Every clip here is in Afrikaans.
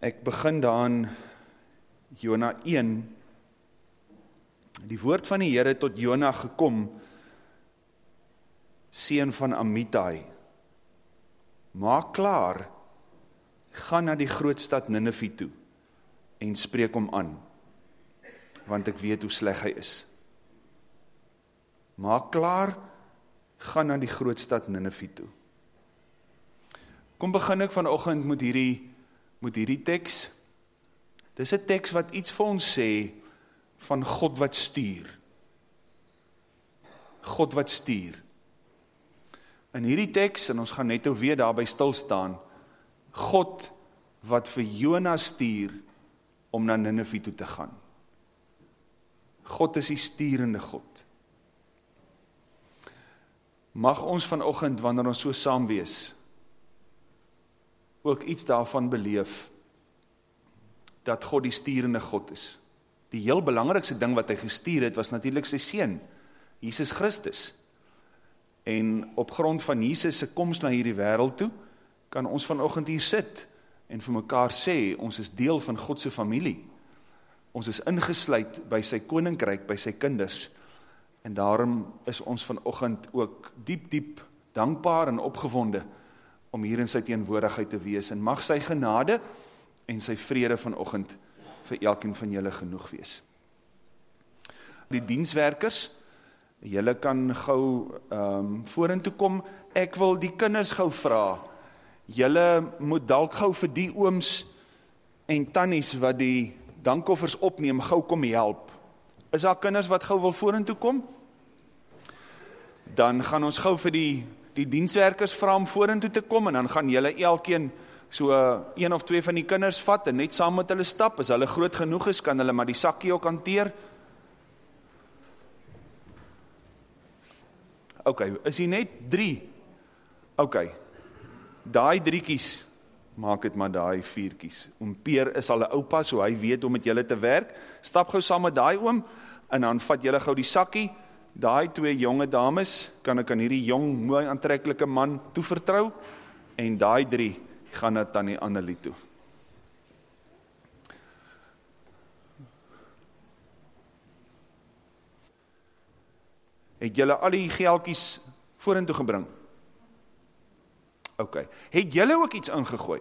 Ek begin daan Jona 1. Die woord van die Here tot Jona gekom seun van Amitai. Maak klaar. Gaan na die groot stad Ninive toe en spreek hom aan. Want ek weet hoe sleg hy is. Maak klaar. Gaan na die groot stad Ninive toe. Kom begin ek vanoggend met hierdie met hierdie teks. Dis 'n teks wat iets vir ons sê van God wat stuur. God wat stuur. In hierdie teks en ons gaan net ou weer daarby stil staan. God wat vir Jona stuur om na Ninive toe te gaan. God is die sturende God. Mag ons vanoggend wanneer ons so saam wees ook iets daarvan beleef dat God die sturende God is. Die heel belangrikste ding wat hy gestuur het was natuurlik sy seun, Jesus Christus. En op grond van Jesus se koms na hierdie wêreld toe, kan ons vanoggend hier sit en vir mekaar sê ons is deel van God se familie. Ons is ingesluit by sy koninkryk, by sy kinders. En daarom is ons vanoggend ook diep diep dankbaar en opgewonde om hier in sy teenwoordigheid te wees en mag sy genade en sy vrede vanoggend vir elkeen van julle genoeg wees. Die dienswerkers, julle kan gou ehm um, vorentoe kom. Ek wil die kinders gou vra. Julle moet dalk gou vir die ooms en tannies wat die dankoffers opneem gou kom help. Is daar kinders wat gou wil vorentoe kom? Dan gaan ons gou vir die die dienswerkers vra om vorentoe te kom en dan gaan julle elkeen so een of twee van die kinders vat en net saam met hulle stap. As hulle groot genoeg is, kan hulle maar die sakkie ook hanteer. OK, is hier net 3. OK. Daai drietjies maak dit maar daai viertjies. Oom Peer is al 'n oupa, so hy weet hoe om met julle te werk. Stap gou saam met daai oom en dan vat julle gou die sakkie daai twee jonge dames kan ek aan hierdie jong mooi aantreklike man toevertrou en daai drie gaan na tannie Annelie toe. Het julle al die geldjies vorentoe gebring? OK. Het julle ook iets ingegooi?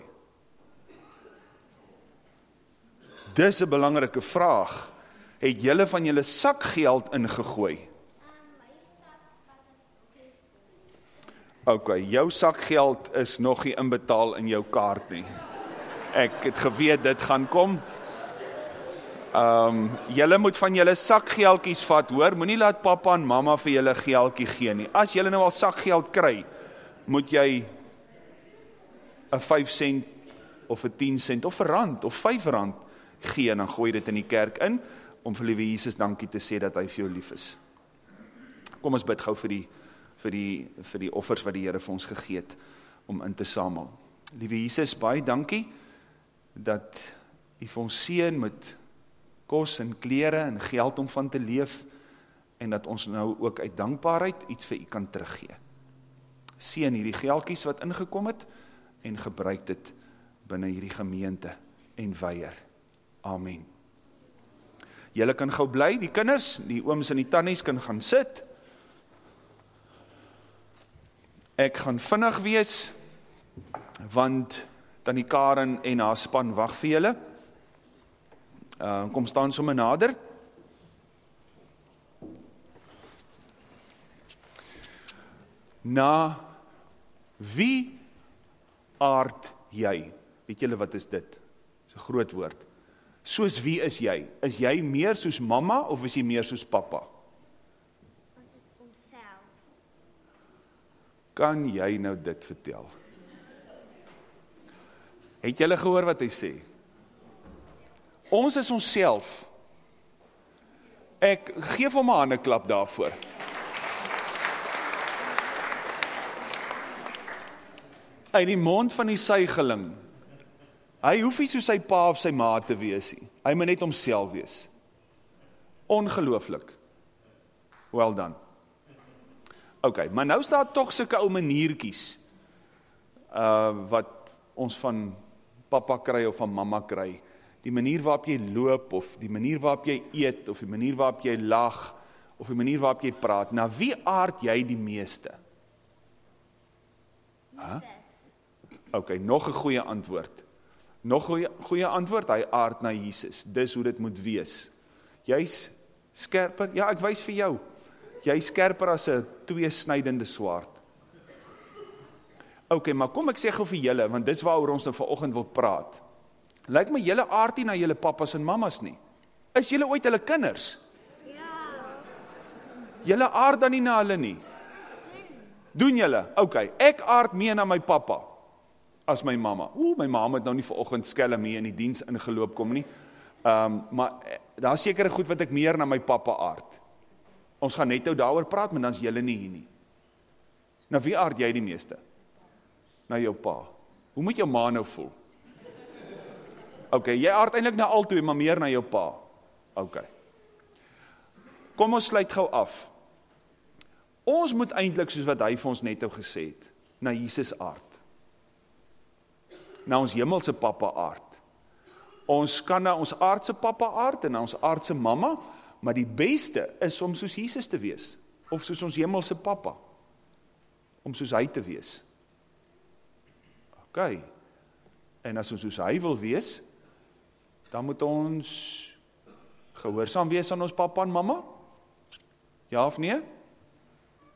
Dis 'n belangrike vraag. Het julle van julle sakgeld ingegooi? Ok, jou sakgeld is nog nie inbetaal in jou kaart nie. Ek het geweet dit gaan kom. Ehm, um, julle moet van julle sakgeldjies vat, hoor? Moenie laat pappa en mamma vir julle geldjie gee nie. As julle nou al sakgeld kry, moet jy 'n 5 sent of 'n 10 sent of 'n rand of 5 rand gee en dan gooi dit in die kerk in om vir liewe Jesus dankie te sê dat hy vir jou lief is. Kom ons bid gou vir die vir die vir die offers wat die Here vir ons gegee het om in te samel. Liewe Jesus, baie dankie dat U vir ons seën met kos en klere en geld om van te leef en dat ons nou ook uit dankbaarheid iets vir U kan teruggee. Seën hierdie geldjies wat ingekom het en gebruik dit binne hierdie gemeente en weier. Amen. Julle kan gou bly, die kinders, die ooms en die tannies kan gaan sit. Ek gaan vinnig wees want tannie Karen en haar span wag vir julle. Uh kom staan sommer nader. Na wie aard jy? Weet julle wat is dit? Dis 'n groot woord. Soos wie is jy? Is jy meer soos mamma of is jy meer soos pappa? Kan jy nou dit vertel? Het julle gehoor wat hy sê? Ons is onsself. Ek gee hom 'n hande klap daarvoor. Uit die mond van die suigeling. Hy hoef nie so sy pa of sy ma te wees nie. Hy moet net homself wees. Ongelooflik. Well done. OK, maar nou staan tog sulke ou maniertjies uh wat ons van pappa kry of van mamma kry. Die manier waarop jy loop of die manier waarop jy eet of die manier waarop jy lag of die manier waarop jy praat. Na wie aard jy die meeste? Hæ? OK, nog 'n goeie antwoord. Nog 'n goeie, antwoord, hy aard na Jesus. Dis hoe dit moet wees. Jy's skerper. Ja, ek wys vir jou. Jy's skerper as 'n tweesnydende swaard. OK, maar kom ek sê gou vir julle want dis waaroor ons nou vanoggend wil praat. Lyk my julle aard nie na julle pappas en mammas nie. Is julle ooit hulle kinders? Ja. Julle aard dan nie na hulle nie. Doen julle? OK, ek aard meer na my pappa as my mamma. Ooh, my ma het nou nie vanoggend skelm hier in die diens ingeloop kom nie. Ehm, um, maar eh, daar's sekere goed wat ek meer na my pappa aard. Ons gaan net nou daaroor praat, maar dan's julle nie hier nie. Nou wie aard jy die meeste? Na jou pa. Hoe moet jou ma nou voel? OK, jy aard eintlik na altoe, maar meer na jou pa. OK. Kom ons sluit gou af. Ons moet eintlik soos wat hy vir ons net nou gesê het, na Jesus aard. Na ons hemelse pappa aard. Ons kan na ons aardse pappa aard en na ons aardse mamma, maar die beste is om soos Jesus te wees of soos ons hemelse pappa om soos hy te wees. OK. En as ons soos hy wil wees, dan moet ons gehoorsaam wees aan ons pappa en mamma? Ja of nee?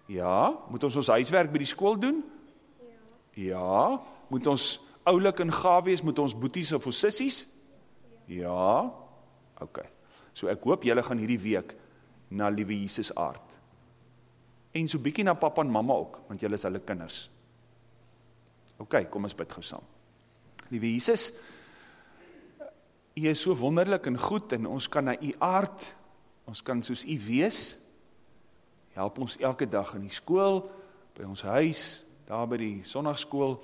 Ja, moet ons ons huiswerk by die skool doen? Ja. Ja, moet ons oulik en gaaf wees met ons boeties of ons sissies? Ja. OK. So ek hoop julle gaan hierdie week na liewe Jesus aard. En so bietjie na pappa en mamma ook, want julle is hulle kinders. OK, kom ons bid gou saam. Liewe Jesus, U is so wonderlik en goed en ons kan na U aard. Ons kan soos U wees. Help ons elke dag in die skool, by ons huis, daar by die sonnaarskool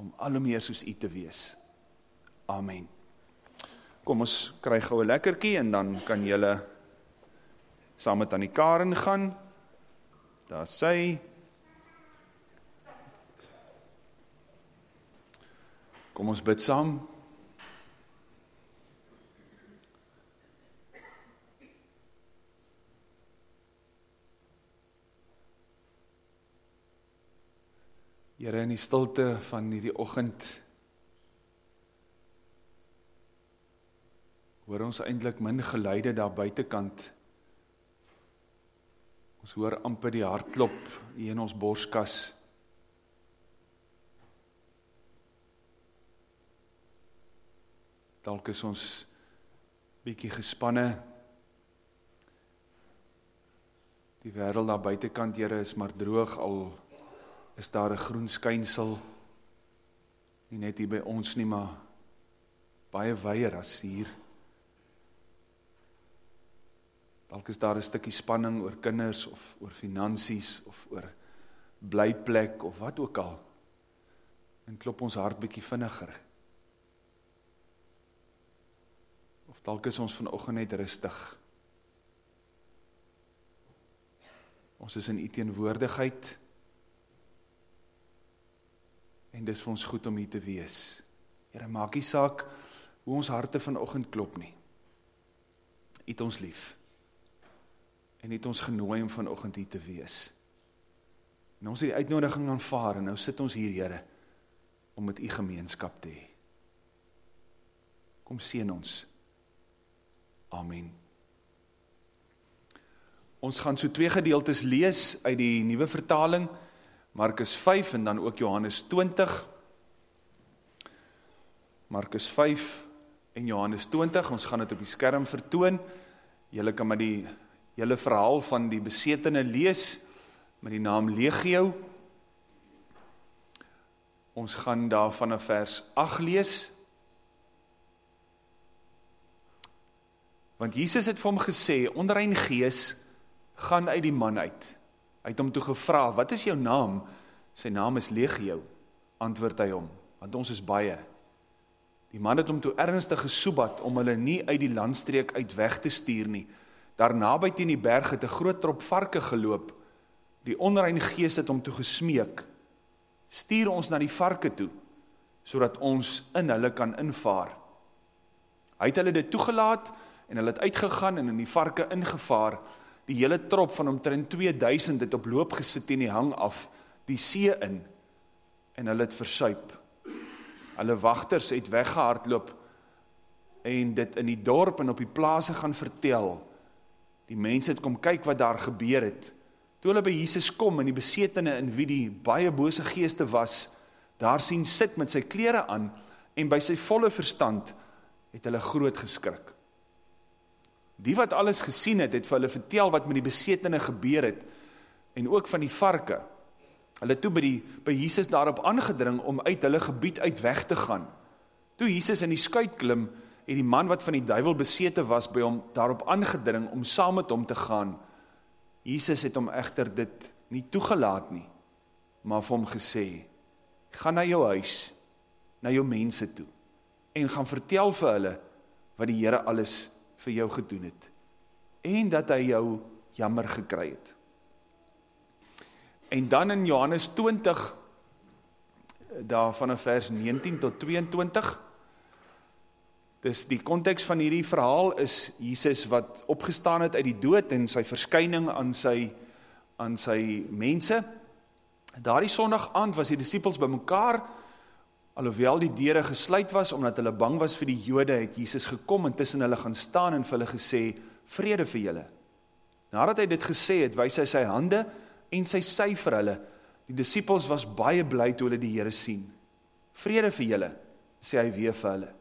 om al hoe meer soos U te wees. Amen. Kom ons kry gou 'n lekkertjie en dan kan julle saam met aan die Karen gaan. Daar sê Kom ons bid saam. Here in die stilte van hierdie oggend hoor ons eintlik min geluide daar buitekant. Ons hoor amper die hartklop hier in ons borskas. Dalk is ons bietjie gespanne. Die wêreld daar buitekant, Here, is maar droog al is daar 'n groen skynsel. Nie net hier by ons nie, maar baie wyer as hier. Dalk is daar 'n stukkie spanning oor kinders of oor finansies of oor blyplek of wat ook al. En klop ons hart bietjie vinniger. Of dalk is ons vanoggend net rustig. Ons is in u teenwoordigheid. En dis vir ons goed om hier te wees. Here, maak nie saak hoe ons harte vanoggend klop nie. U het ons lief en het ons genooi om vanoggend hier te wees. En ons het die uitnodiging aanvaar en nou sit ons hier, Here, om met u gemeenskap te hê. Kom seën ons. Amen. Ons gaan so twee gedeeltes lees uit die nuwe vertaling, Markus 5 en dan ook Johannes 20. Markus 5 en Johannes 20, ons gaan dit op die skerm vertoon. Julle kan maar die julle verhaal van die besetene lees met die naam Legio. Ons gaan daar van 'n vers 8 lees. Want Jesus het vir hom gesê, onrein gees gaan uit die man uit. Hy het hom toe gevra, "Wat is jou naam?" Sy naam is Legio, antwoord hy hom, want ons is baie. Die man het hom toe ernstig gesoebat om hulle nie uit die landstreek uit weg te stuur nie. Daar naby teen die berg het 'n groot trop varke geloop. Die onrein gees het hom toe gesmeek: "Stuur ons na die varke toe, sodat ons in hulle kan invaar. Hy het hulle dit toegelaat en hulle het uitgegaan en in die varke ingevaar. Die hele trop van omtrent 2000 het op loop gesit teen die hang af die see in en hulle het versuip. Hulle wagters het weggehardloop en dit in die dorp en op die plase gaan vertel. Die mense het kom kyk wat daar gebeur het. Toe hulle by Jesus kom en die besetene in wie die baie bose geeste was, daar sien sit met sy klere aan en by sy volle verstand het hulle groot geskrik. Die wat alles gesien het, het vir hulle vertel wat met die besetene gebeur het en ook van die varke. Hulle toe by, die, by Jesus daarop aangedring om uit hulle gebied uit weg te gaan. Toe Jesus in die skuit klim, het die man wat van die duivel besete was by hom daarop aangedring om saam met hom te gaan. Jesus het hom echter dit nie toegelaat nie, maar vir hom gesê, ga na jou huis, na jou mense toe, en gaan vertel vir hulle wat die Heere alles vir jou gedoen het, en dat hy jou jammer gekry het. En dan in Johannes 20, daar vanaf vers 19 tot 22, dis die context van hierdie verhaal is Jesus wat opgestaan het uit die dood en sy verskyning aan sy, aan sy mense. Daar die sondag aand was die disciples by mekaar, alhoewel die dere gesluit was, omdat hulle bang was vir die jode, het Jesus gekom en tussen hulle gaan staan en vir hulle gesê, vrede vir julle. Nadat hy dit gesê het, wees hy sy hande en sy sy vir hulle. Die disciples was baie blij toe hulle die Heere sien. Vrede vir julle, sê hy weer vir hulle.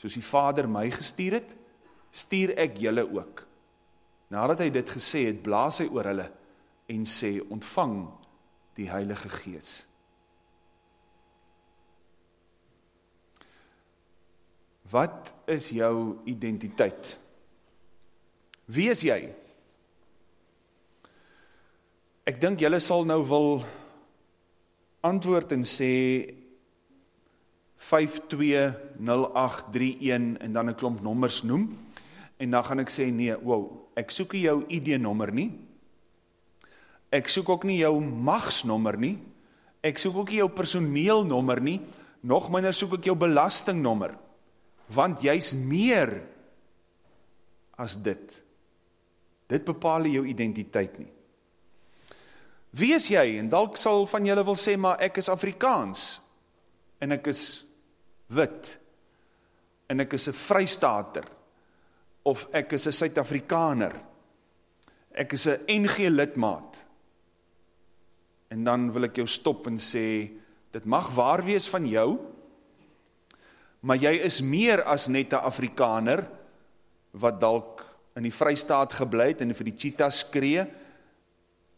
Soos die vader my gestuur het, stuur ek julle ook. Nadat hy dit gesê het, blaas hy oor hulle en sê, ontvang die Heilige Gees. Wat is jou identiteit? Wie is jy? Ek dink julle sal nou wil antwoord en sê 520831 en dan 'n klomp nommers noem en dan gaan ek sê nee, wow, ek soek nie jou ID-nommer nie. Ek soek ook nie jou magsnommer nie. Ek soek ook nie jou personeelnommer nie. Nog minder soek ek jou belastingnommer want jy's meer as dit. Dit bepaal jou identiteit nie. Wie is jy? En dalk sal van julle wil sê maar ek is Afrikaans en ek is wit en ek is 'n Vrystater of ek is 'n Suid-Afrikaner. Ek is 'n NG lidmaat. En dan wil ek jou stop en sê dit mag waar wees van jou, maar jy is meer as net 'n Afrikaner wat dalk in die Vrystaat gebly het en vir die cheetahs skree.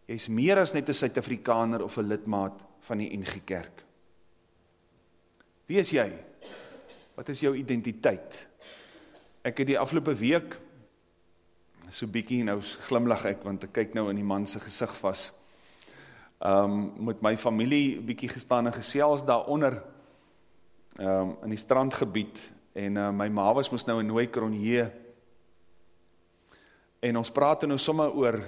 Jy's meer as net 'n Suid-Afrikaner of 'n lidmaat van die NG Kerk. Wie is jy? Wat is jou identiteit? Ek het die afgelope week so bietjie nou glimlag ek want ek kyk nou in die man se gesig vas. Um met my familie bietjie gestaan en gesels daaronder um, in die strandgebied en uh, my ma was mos nou in Nooi Kronje en ons praat nou somme oor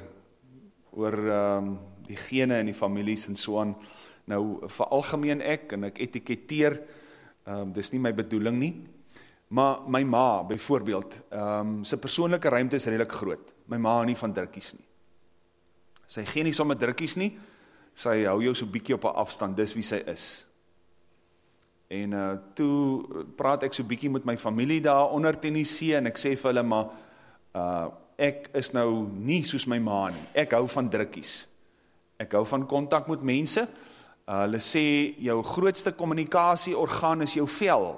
oor um, die gene in die families en so aan nou vir algemeen ek en ek etiketeer um, dis nie my bedoeling nie maar my ma byvoorbeeld um, sy persoonlijke ruimte is redelijk groot my ma nie van drukkies nie sy gee nie somme drukkies nie sy hou jou so bykie op 'n afstand dis wie sy is En uh, toe praat ek so bykie met my familie daar onder ten die see en ek sê vir hulle, maar uh, ek is nou nie soos my ma nie. Ek hou van drukkies. Ek hou van contact met mense. Uh, hulle sê, jou grootste communicatieorgaan is jou vel.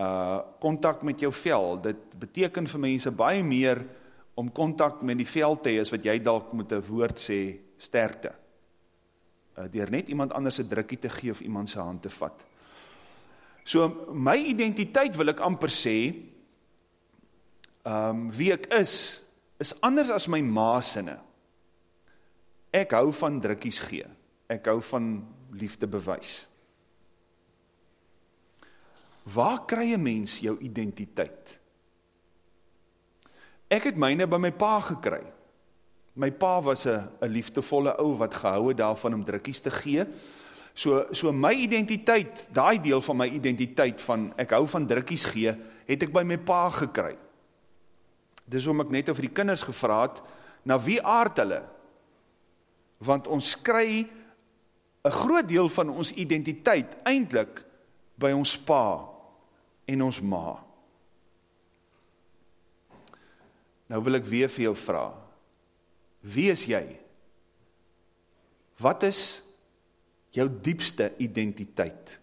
Uh, contact met jou vel, dit beteken vir mense baie meer om contact met die vel te hee, as wat jy dalk met een woord sê, sterkte. Eh, dier net iemand anders een drukkie te gee of iemand sy hand te vat. So, my identiteit wil ek amper sê, um, wie ek is, is anders as my maasinne. Ek hou van drukkies gee. Ek hou van liefde bewys. Waar kry een mens jou identiteit? Ek het myne by my pa gekry. My pa was 'n 'n liefdevolle ou wat gehou het daarvan om drukkies te gee. So so my identiteit, daai deel van my identiteit van ek hou van drukkies gee, het ek by my pa gekry. Dis hoekom ek net oor die kinders gevra het, na wie aard hulle? Want ons kry 'n groot deel van ons identiteit eintlik by ons pa en ons ma. Nou wil ek weer vir jou vra. Wie is jy? Wat is jou diepste identiteit?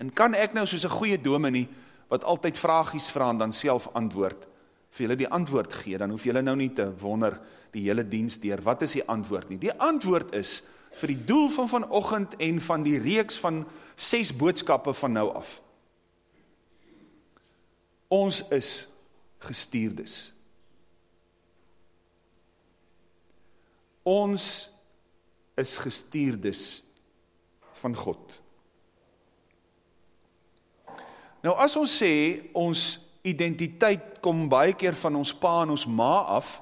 En kan ek nou soos 'n goeie dominee wat altyd vragies vra en dan self antwoord vir julle die antwoord gee, dan hoef julle nou nie te wonder die hele diens deur wat is die antwoord nie. Die antwoord is vir die doel van vanoggend en van die reeks van 6 boodskappe van nou af. Ons is gestuurdes. Ons is gestuurdes van God. Nou as ons sê ons identiteit kom baie keer van ons pa en ons ma af,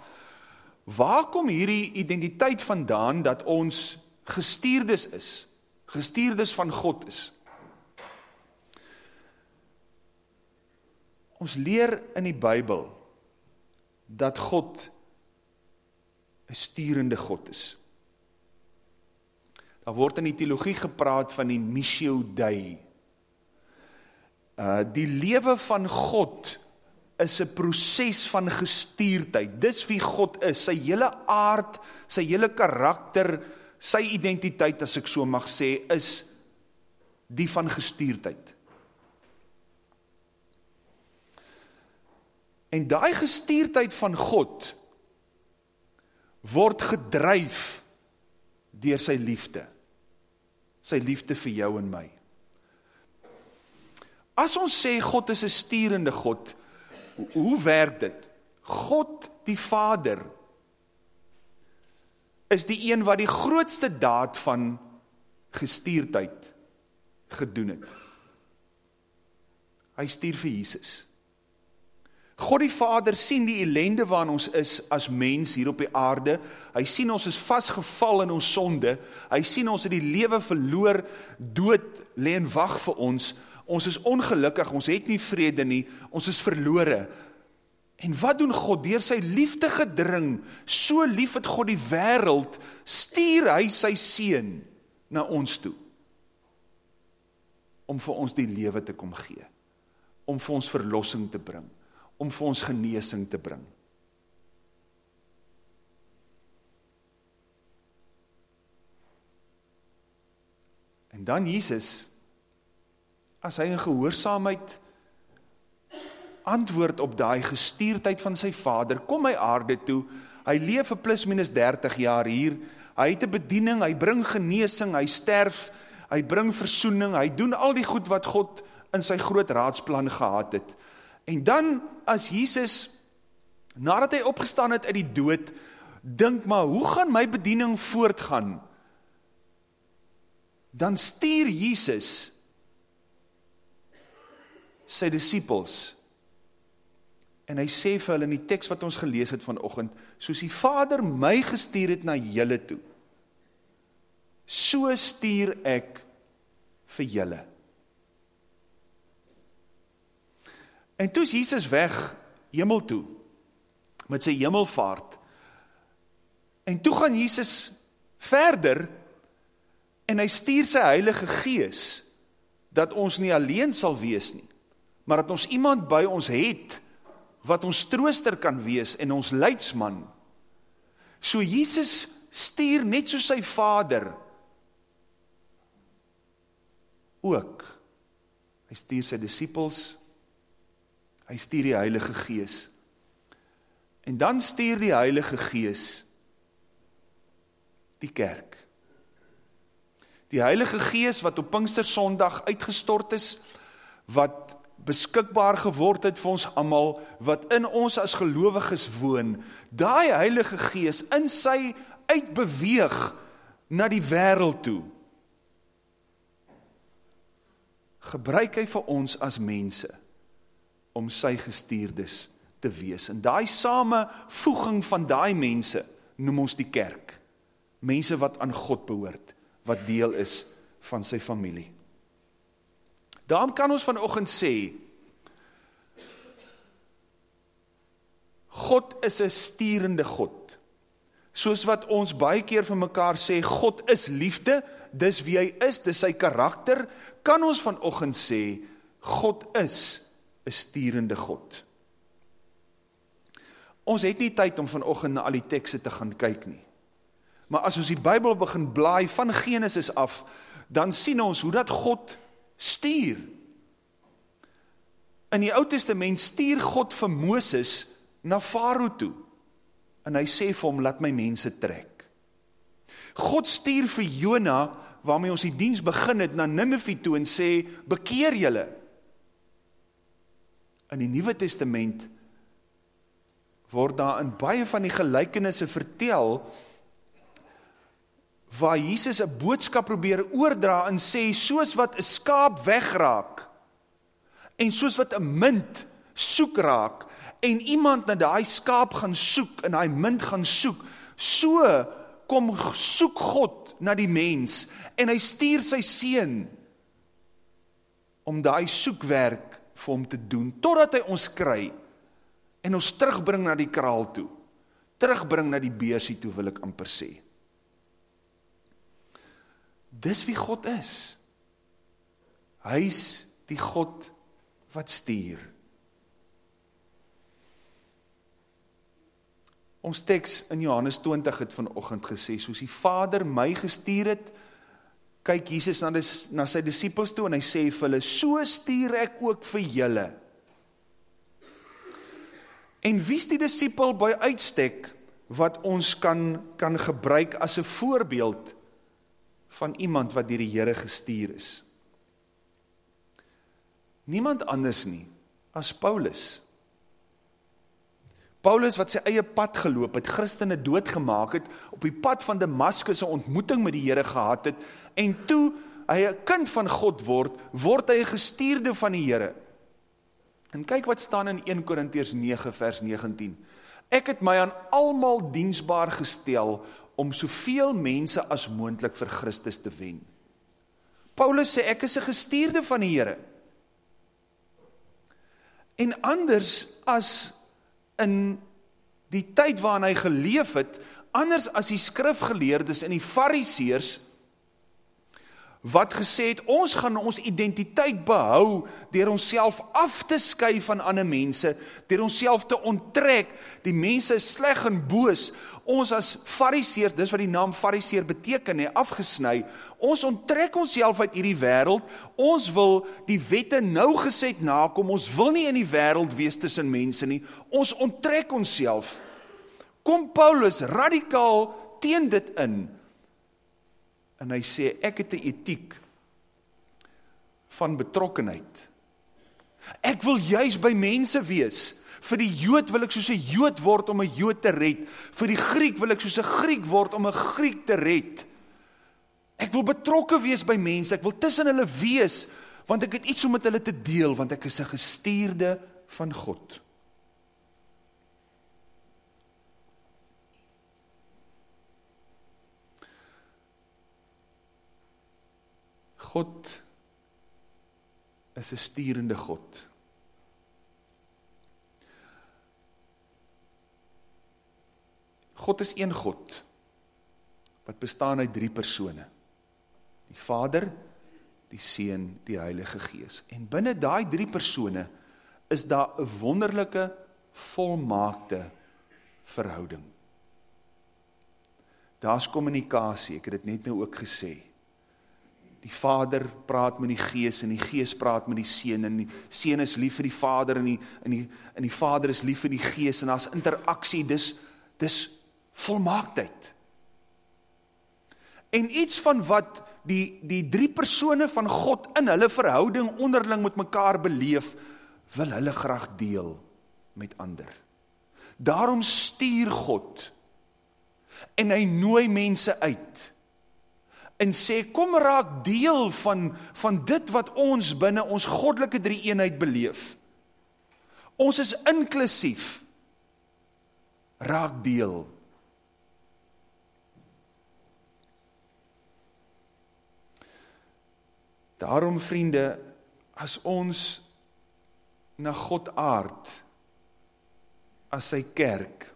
waar kom hierdie identiteit vandaan dat ons gestuurdes is? Gestuurdes van God is. Ons leer in die Bybel dat God 'n sturende God is. Daar word in die teologie gepraat van die missio dei. Uh die lewe van God is 'n proses van gestuurdheid. Dis wie God is, sy hele aard, sy hele karakter, sy identiteit as ek so mag sê, is die van gestuurdheid. En daai gestuurdheid van God word gedryf deur sy liefde. Sy liefde vir jou en my. As ons sê God is 'n sturende God, hoe werk dit? God die Vader is die een wat die grootste daad van gestuurdheid gedoen het. Hy stuur vir Jesus. God die Vader sien die ellende waarin ons is as mens hier op die aarde. Hy sien ons is vasgeval in ons sonde. Hy sien ons het die lewe verloor, dood lê en wag vir ons. Ons is ongelukkig, ons het nie vrede nie, ons is verlore. En wat doen God? Deur sy liefde gedring, so lief het God die wêreld, stuur hy sy seun na ons toe om vir ons die lewe te kom gee, om vir ons verlossing te bring om vir ons genesing te bring. En dan Jesus as hy in gehoorsaamheid antwoord op daai gestuurdheid van sy Vader, kom hy aarde toe. Hy leef vir plus minus 30 jaar hier. Hy het 'n bediening, hy bring genesing, hy sterf, hy bring verzoening, hy doen al die goed wat God in sy groot raadsplan gehad het. En dan as Jesus nadat hy opgestaan het uit die dood, dink maar, hoe gaan my bediening voortgaan? Dan stuur Jesus sy disippels en hy sê vir hulle in die teks wat ons gelees het vanoggend, soos die Vader my gestuur het na julle toe, so stuur ek vir julle. En toe is Jesus weg hemel toe met sy hemelvaart. En toe gaan Jesus verder en hy stuur sy Heilige Gees dat ons nie alleen sal wees nie, maar dat ons iemand by ons het wat ons trooster kan wees en ons leidsman. So Jesus stuur net so sy Vader ook. Hy stuur sy disippels Hy stuur die Heilige Gees. En dan stuur die Heilige Gees die kerk. Die Heilige Gees wat op Pinkstersondag uitgestort is, wat beskikbaar geword het vir ons almal, wat in ons as gelowiges woon, daai Heilige Gees in sy uitbeweeg na die wêreld toe. Gebruik hy vir ons as mense om sy gestuurdes te wees. En daai samevoeging van daai mense noem ons die kerk. Mense wat aan God behoort, wat deel is van sy familie. Daarom kan ons vanoggend sê God is 'n sturende God. Soos wat ons baie keer vir mekaar sê God is liefde, dis wie hy is, dis sy karakter, kan ons vanoggend sê God is 'n sturende God. Ons het nie tyd om vanoggend na al die tekste te gaan kyk nie. Maar as ons die Bybel begin blaai van Genesis af, dan sien ons hoe dat God stuur. In die Ou Testament stuur God vir Moses na Farao toe. En hy sê vir hom laat my mense trek. God stuur vir Jona waarmee ons die diens begin het na Ninive toe en sê bekeer julle. In die Nuwe Testament word daar in baie van die gelykenisse vertel waar Jesus 'n boodskap probeer oordra en sê soos wat 'n skaap wegraak en soos wat 'n munt soek raak en iemand na daai skaap gaan soek en daai munt gaan soek so kom soek God na die mens en hy stuur sy seun om daai soekwerk vir hom te doen totdat hy ons kry en ons terugbring na die kraal toe terugbring na die beursie toe wil ek amper sê Dis wie God is. Hy's die God wat stuur. Ons teks in Johannes 20 het vanoggend gesê soos die Vader my gestuur het, kyk Jesus na dis, na sy disippels toe en hy sê vir hulle so stuur ek ook vir julle. En wie's die disipel by uitstek wat ons kan kan gebruik as 'n voorbeeld van iemand wat deur die Here gestuur is. Niemand anders nie as Paulus. Paulus wat sy eie pad geloop het, Christene doodgemaak het, op die pad van Damaskus 'n ontmoeting met die Here gehad het en toe hy 'n kind van God word, word hy 'n gestuurde van die Here. En kyk wat staan in 1 Korintiërs 9 vers 19. Ek het my aan almal diensbaar gestel om soveel mense as moontlik vir Christus te wen. Paulus sê ek is 'n gestuurde van die Here. En anders as in die tyd waarin hy geleef het, anders as die skrifgeleerdes en die fariseërs wat gesê het ons gaan ons identiteit behou deur onsself af te skei van ander mense, deur onsself te onttrek. Die mense is sleg en boos. Ons as fariseërs, dis wat die naam fariseer beteken, hè, afgesny. Ons onttrek onsself uit hierdie wêreld. Ons wil die wette nou geset nakom. Ons wil nie in die wêreld wees tussen mense nie. Ons onttrek onsself. Kom Paulus radikaal teen dit in en hy sê ek het 'n etiek van betrokkenheid. Ek wil juis by mense wees. Vir die Jood wil ek soos 'n Jood word om 'n Jood te red. Vir die Griek wil ek soos 'n Griek word om 'n Griek te red. Ek wil betrokke wees by mense. Ek wil tussen hulle wees want ek het iets om met hulle te deel want ek is 'n gestuurde van God. God is 'n sturende God. God is een God wat bestaan uit drie persone. Die Vader, die Seun, die Heilige Gees. En binne daai drie persone is daar 'n wonderlike volmaakte verhouding. Daar's kommunikasie, ek het dit net nou ook gesê. Die Vader praat met die Gees en die Gees praat met die Seun en die Seun is lief vir die Vader en die in die in die Vader is lief vir die Gees en daar's interaksie dis dis volmaaktheid. En iets van wat die die drie persone van God in hulle verhouding onderling met mekaar beleef, wil hulle graag deel met ander. Daarom stuur God en hy nooi mense uit en sê kom raak deel van van dit wat ons binne ons goddelike drie eenheid beleef. Ons is inklusief. Raak deel. Daarom vriende, as ons na God aard as sy kerk,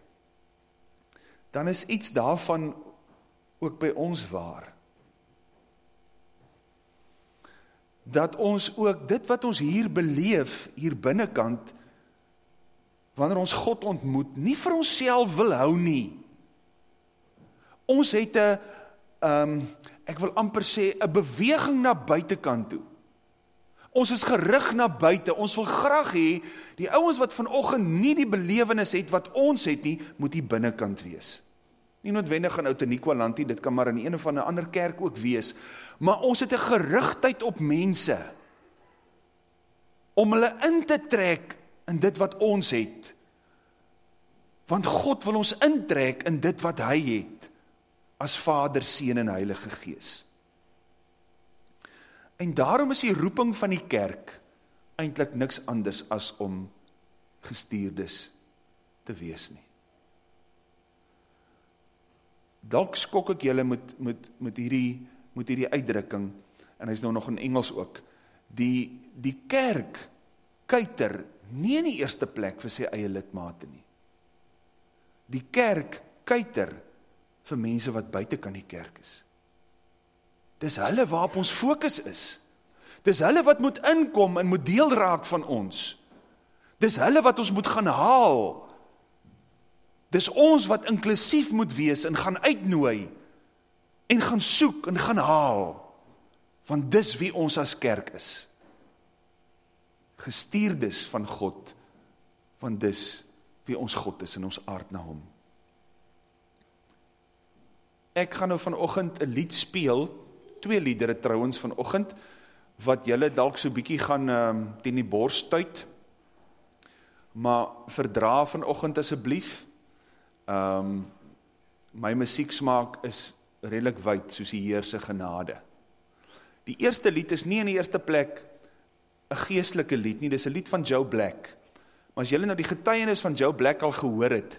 dan is iets daarvan ook by ons waar. Dat ons ook dit wat ons hier beleef, hier binnenkant, wanneer ons God ontmoet, nie vir ons wil hou nie. Ons het een, um, ek wil amper sê, een beweging na buitenkant toe. Ons is gerig na buiten, ons wil graag hee, die ouwens wat vanochtend nie die belevenis het wat ons het nie, moet die binnenkant wees. Nie noodwendig in Outeniqua land nie, dit kan maar in een of ander kerk ook wees, maar ons het een gerichtheid op mense, om hulle in te trek in dit wat ons het. Want God wil ons intrek in dit wat hy het, as Vader, Seen en Heilige Gees. En daarom is die roeping van die kerk eintlik niks anders as om gestuurdes te wees nie. Dalk skok ek julle met met met hierdie met hierdie uitdrukking en hy's nou nog in Engels ook. Die die kerk kuiter nie in die eerste plek vir sy eie lidmate nie. Die kerk kuiter vir mense wat buite kan die kerk is. Dis hulle waarop ons fokus is. Dis hulle wat moet inkom en moet deel raak van ons. Dis hulle wat ons moet gaan haal. Dis ons wat inklusief moet wees en gaan uitnooi en gaan soek en gaan haal. Want dis wie ons as kerk is. Gestuurdes van God. Want dis wie ons God is en ons aard na hom. Ek gaan nou vanochtend een lied speel, twee liedere trouwens vanochtend, wat jylle dalk so bykie gaan um, ten die borst tuit, maar verdra vanochtend asjeblief, um, my muzieksmaak is redelijk wijd, soos die Heerse genade. Die eerste lied is nie in die eerste plek een geestelike lied nie, dit is een lied van Joe Black, Maar as julle nou die getuienis van Joe Black al gehoor het,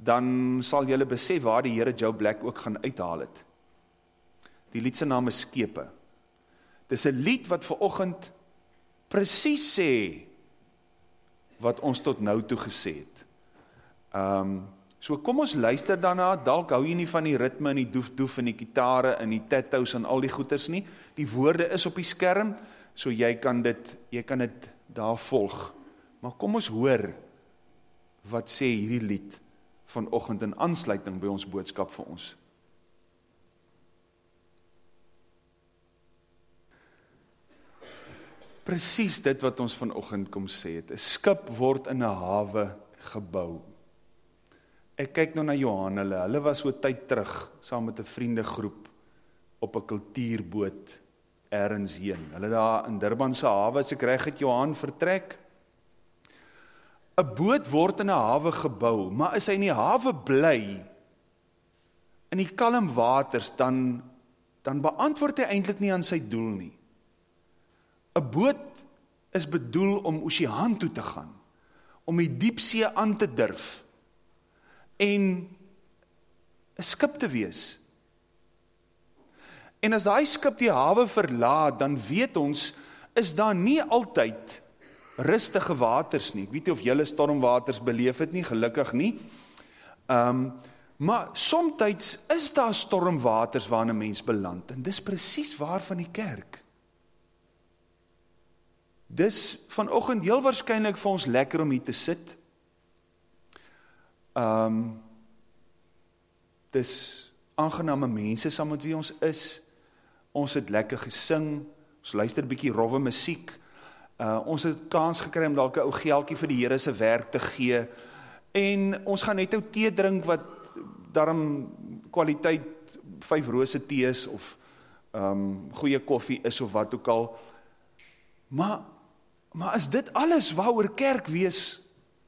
dan sal julle besef waar die Here Joe Black ook gaan uithaal het. Die lied se naam is Skepe. Dis 'n lied wat ver oggend presies sê wat ons tot nou toe gesê het. Ehm um, so kom ons luister daarna, dalk hou jy nie van die ritme en die doef doef en die gitare en die tattoos en al die goeters nie. Die woorde is op die skerm, so jy kan dit jy kan dit daar volg. Maar kom ons hoor wat sê hierdie lied vanoggend in aansluiting by ons boodskap vir ons. Presies dit wat ons vanoggend kom sê het. 'n Skip word in 'n hawe gebou. Ek kyk nou na Johan hulle. Hulle was so tyd terug saam met 'n vriendegroep op 'n kultuurboot elders heen. Hulle daar in Durban se hawe, se kry het Johan vertrek 'n boot word in 'n hawe gebou, maar as hy in die hawe bly in die kalm waters dan dan beantwoord hy eintlik nie aan sy doel nie. 'n Boot is bedoel om oseaan toe te gaan, om die diepsee aan te durf en 'n skip te wees. En as daai skip die hawe verlaat, dan weet ons is daar nie altyd rustige waters nie. Ek weet nie of julle stormwaters beleef het nie, gelukkig nie. Um, maar somtyds is daar stormwaters waarin 'n mens beland en dis presies waar van die kerk. Dis vanoggend heel waarskynlik vir ons lekker om hier te sit. Um dis aangename mense saam met wie ons is. Ons het lekker gesing. Ons luister bietjie rowwe musiek. Uh, ons het kans gekry om dalk 'n ou geldjie vir die Here se werk te gee. En ons gaan net ou tee drink wat daarom kwaliteit 5 rose tee is of um, goeie koffie is of wat ook al. Maar maar as dit alles waaroor kerk wees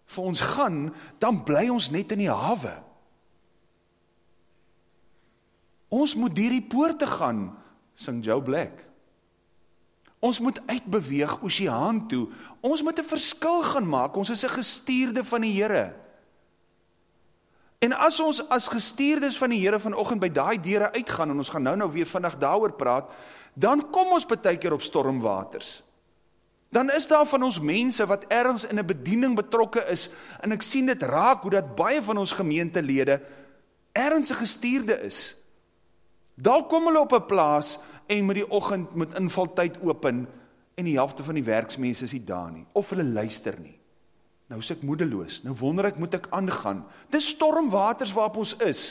vir ons gaan, dan bly ons net in die hawe. Ons moet deur die poorte gaan, sing Joe Black. Ons moet uitbeweeg oseaan toe. Ons moet 'n verskil gaan maak. Ons is 'n gestuurde van die Here. En as ons as gestuurdes van die Here vanoggend by daai deure uitgaan en ons gaan nou-nou weer vinnig daaroor praat, dan kom ons baie keer op stormwaters. Dan is daar van ons mense wat ergens in 'n bediening betrokke is en ek sien dit raak hoe dat baie van ons gemeentelede ergens 'n gestuurde is. Dalk kom hulle op 'n plaas en met die oggend met invaltyd open en die helfte van die werksmense is nie daar nie of hulle luister nie. Nou is ek moedeloos. Nou wonder ek moet ek aangaan. Dis stormwaters waarop ons is.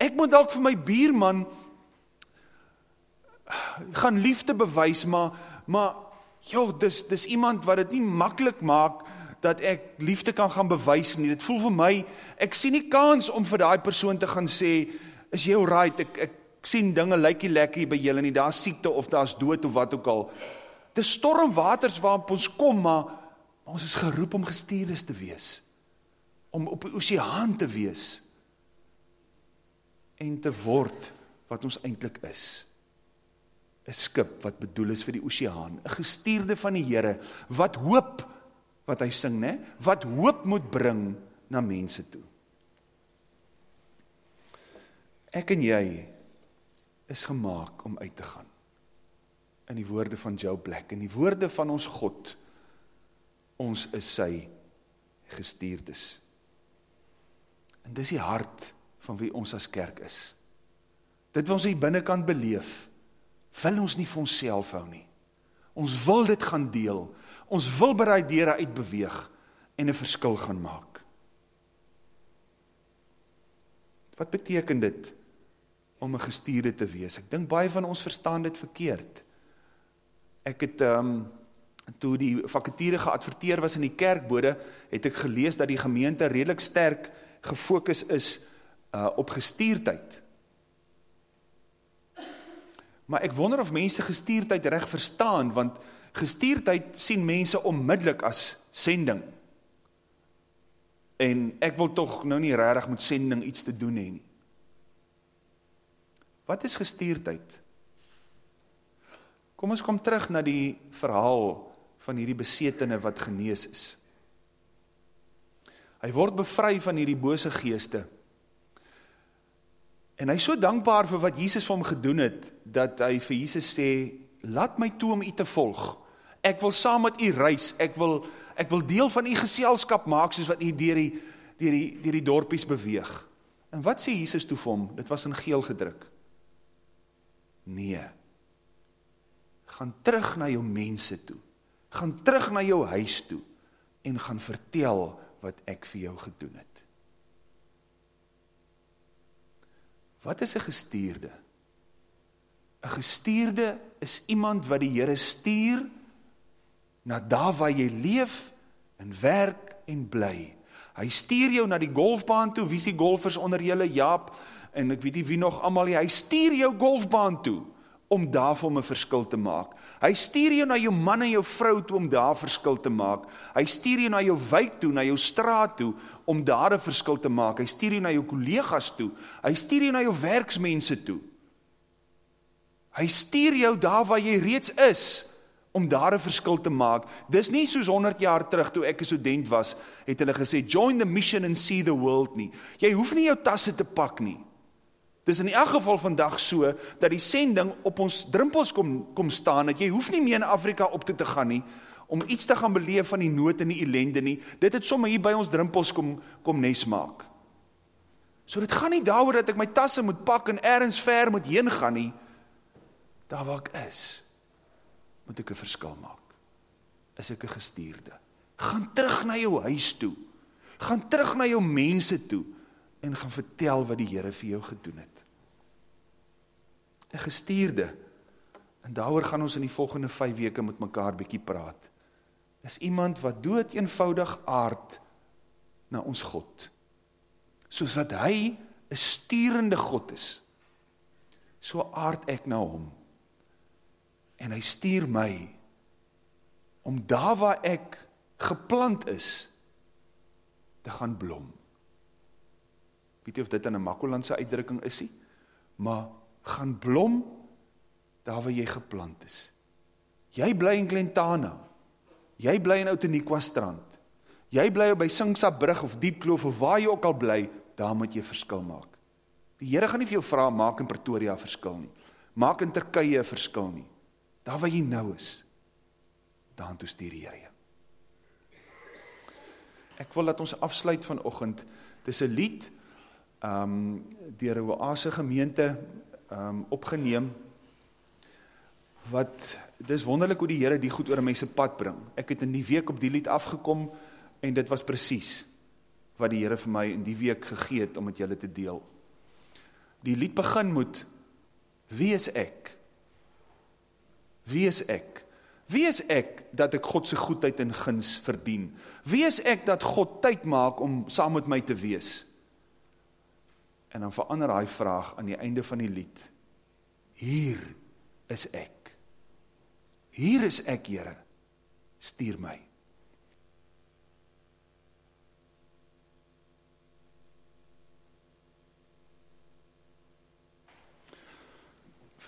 Ek moet dalk vir my buurman gaan liefde bewys, maar maar joh, dis dis iemand wat dit nie maklik maak dat ek liefde kan gaan bewys nie. Dit voel vir my ek sien nie kans om vir daai persoon te gaan sê is jy alright? Ek ek sien dinge lyk nie lekker by julle nie. Daar's siekte of daar's dood of wat ook al. Dis stormwaters waarop ons kom, maar ons is geroep om gestuurdes te wees. Om op die oseaan te wees en te word wat ons eintlik is. 'n skip wat bedoel is vir die oseaan, 'n gestuurde van die Here wat hoop wat hy sing, né? Wat hoop moet bring na mense toe. Ek en jy is gemaak om uit te gaan. In die woorde van Joe Black, in die woorde van ons God, ons is sy gestuurdes. En dis die hart van wie ons as kerk is. Dit wat ons hier binnekant beleef, wil ons nie vir onsself hou nie. Ons wil dit gaan deel. Ons wil daai deure uitbeweeg en 'n verskil gaan maak. Wat beteken dit om 'n gestuurde te wees? Ek dink baie van ons verstaan dit verkeerd. Ek het ehm um, toe die vakature geadverteer was in die kerkbode, het ek gelees dat die gemeente redelik sterk gefokus is uh op gestuurdheid. Maar ek wonder of mense gestuurdheid reg verstaan want gestuurdheid sien mense onmiddellik as sending. En ek wil tog nou nie regtig met sending iets te doen hê nie. Wat is gestuurdheid? Kom ons kom terug na die verhaal van hierdie besetene wat genees is. Hy word bevry van hierdie bose geeste. En hy is so dankbaar vir wat Jesus vir hom gedoen het, dat hy vir Jesus sê, laat my toe om u te volg. Ek wil saam met u reis, ek wil, ek wil deel van u geselskap maak, soos wat u dier die, dier die, dier die dorpies beweeg. En wat sê Jesus toe vir hom? Dit was in geel gedruk. Nee, gaan terug na jou mense toe, gaan terug na jou huis toe, en gaan vertel wat ek vir jou gedoen het. Wat is 'n gestuurde? 'n Gestuurde is iemand wat die Here stuur na daar waar jy leef en werk en bly. Hy stuur jou na die golfbaan toe. Wie is die golfers onder julle? Jaap en ek weet nie wie nog almal nie. Hy stuur jou golfbaan toe om daar vir 'n verskil te maak. Hy stuur jou na jou man en jou vrou toe om daar verskil te maak. Hy stuur jou na jou wijk toe, na jou straat toe om daar 'n verskil te maak. Hy stuur jou na jou kollegas toe. Hy stuur jou na jou werksmense toe. Hy stuur jou daar waar jy reeds is om daar 'n verskil te maak. Dis nie soos 100 jaar terug toe ek 'n student was, het hulle gesê join the mission and see the world nie. Jy hoef nie jou tasse te pak nie. Dis in elk geval vandag so dat die sending op ons drempels kom kom staan dat jy hoef nie meer in Afrika op te te gaan nie om iets te gaan beleef van die nood en die ellende nie. Dit het sommer hier by ons drempels kom kom nes maak. So dit gaan nie daaroor dat ek my tasse moet pak en elders ver moet heen gaan nie. Daar waar ek is, moet ek 'n verskil maak. Is ek 'n gestuurde? Gaan terug na jou huis toe. Gaan terug na jou mense toe en gaan vertel wat die Here vir jou gedoen het. 'n Gestuurde. En daaroor gaan ons in die volgende 5 weke met mekaar bietjie praat is iemand wat dood eenvoudig aard na ons God. Soos wat hy 'n sturende God is, so aard ek na hom. En hy stuur my om daar waar ek geplant is te gaan blom. Weet jy of dit in 'n Makolandse uitdrukking is nie? Maar gaan blom daar waar jy geplant is. Jy bly in Glentana. Jy bly in Outeniqua strand. Jy bly by Singsa brug of Diepkloof of waar jy ook al bly, daar moet jy verskil maak. Die Here gaan nie vir jou vra maak in Pretoria verskil nie. maak in Turkye 'n verskil nie. Daar waar jy nou is, daartoe stuur die Here jou. Ek wil dat ons afsluit vanoggend. Dis 'n lied ehm um, deur 'n Oase gemeente ehm um, opgeneem wat dis wonderlik hoe die Here die goed oor mense pad bring. Ek het in die week op die lied afgekom en dit was presies wat die Here vir my in die week gegee het om met julle te deel. Die lied begin met Wie is ek? Wie is ek? Wie is ek dat ek God se goedheid en guns verdien? Wie is ek dat God tyd maak om saam met my te wees? En dan verander daai vraag aan die einde van die lied. Hier is ek. Hier is ek, Here. Stuur my.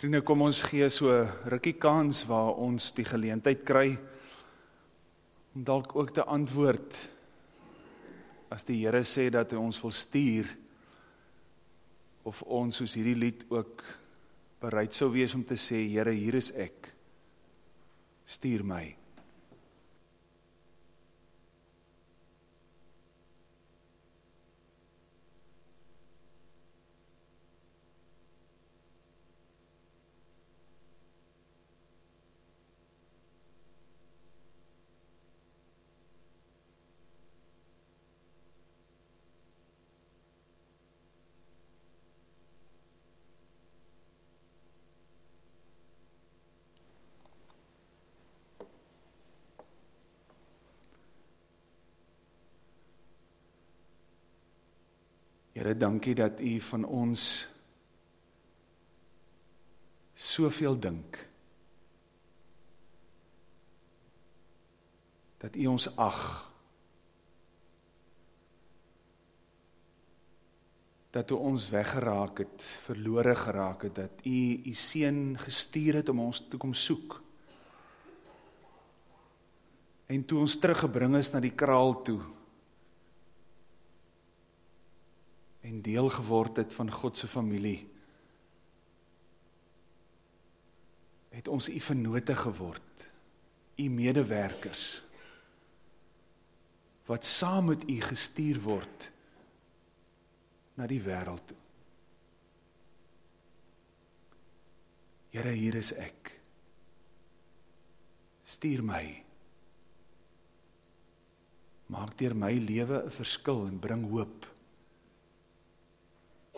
Vriende, kom ons gee so rukkie kans waar ons die geleentheid kry om dalk ook te antwoord as die Here sê dat hy ons wil stuur of ons soos hierdie lied ook bereid sou wees om te sê Here, hier is ek stuur my. Here, dankie dat U van ons soveel dink. Dat U ons ag. Dat U ons weggeraak het, verlore geraak het, dat U U seun gestuur het om ons te kom soek. En toe ons teruggebring is na die kraal toe, en deel geword het van God se familie het ons u vennote geword u medewerkers wat saam met u gestuur word na die wêreld toe. Here hier is ek. Stuur my. Maak deur my lewe 'n verskil en bring hoop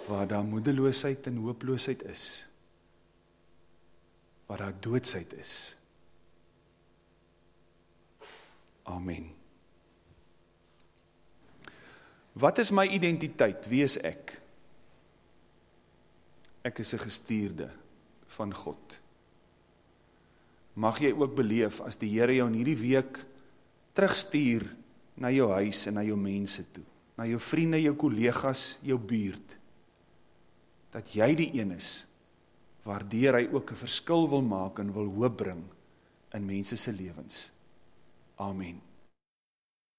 waar daar moedeloosheid en hooploosheid is, waar daar doodsheid is. Amen. Wat is my identiteit? Wie is ek? Ek is 'n gestuurde van God. Mag jy ook beleef as die Here jou in hierdie week terugstuur na jou huis en na jou mense toe, na jou vriende, jou kollegas, jou buurt dat jy die een is waardeur hy ook 'n verskil wil maak en wil hoop bring in mense se lewens. Amen.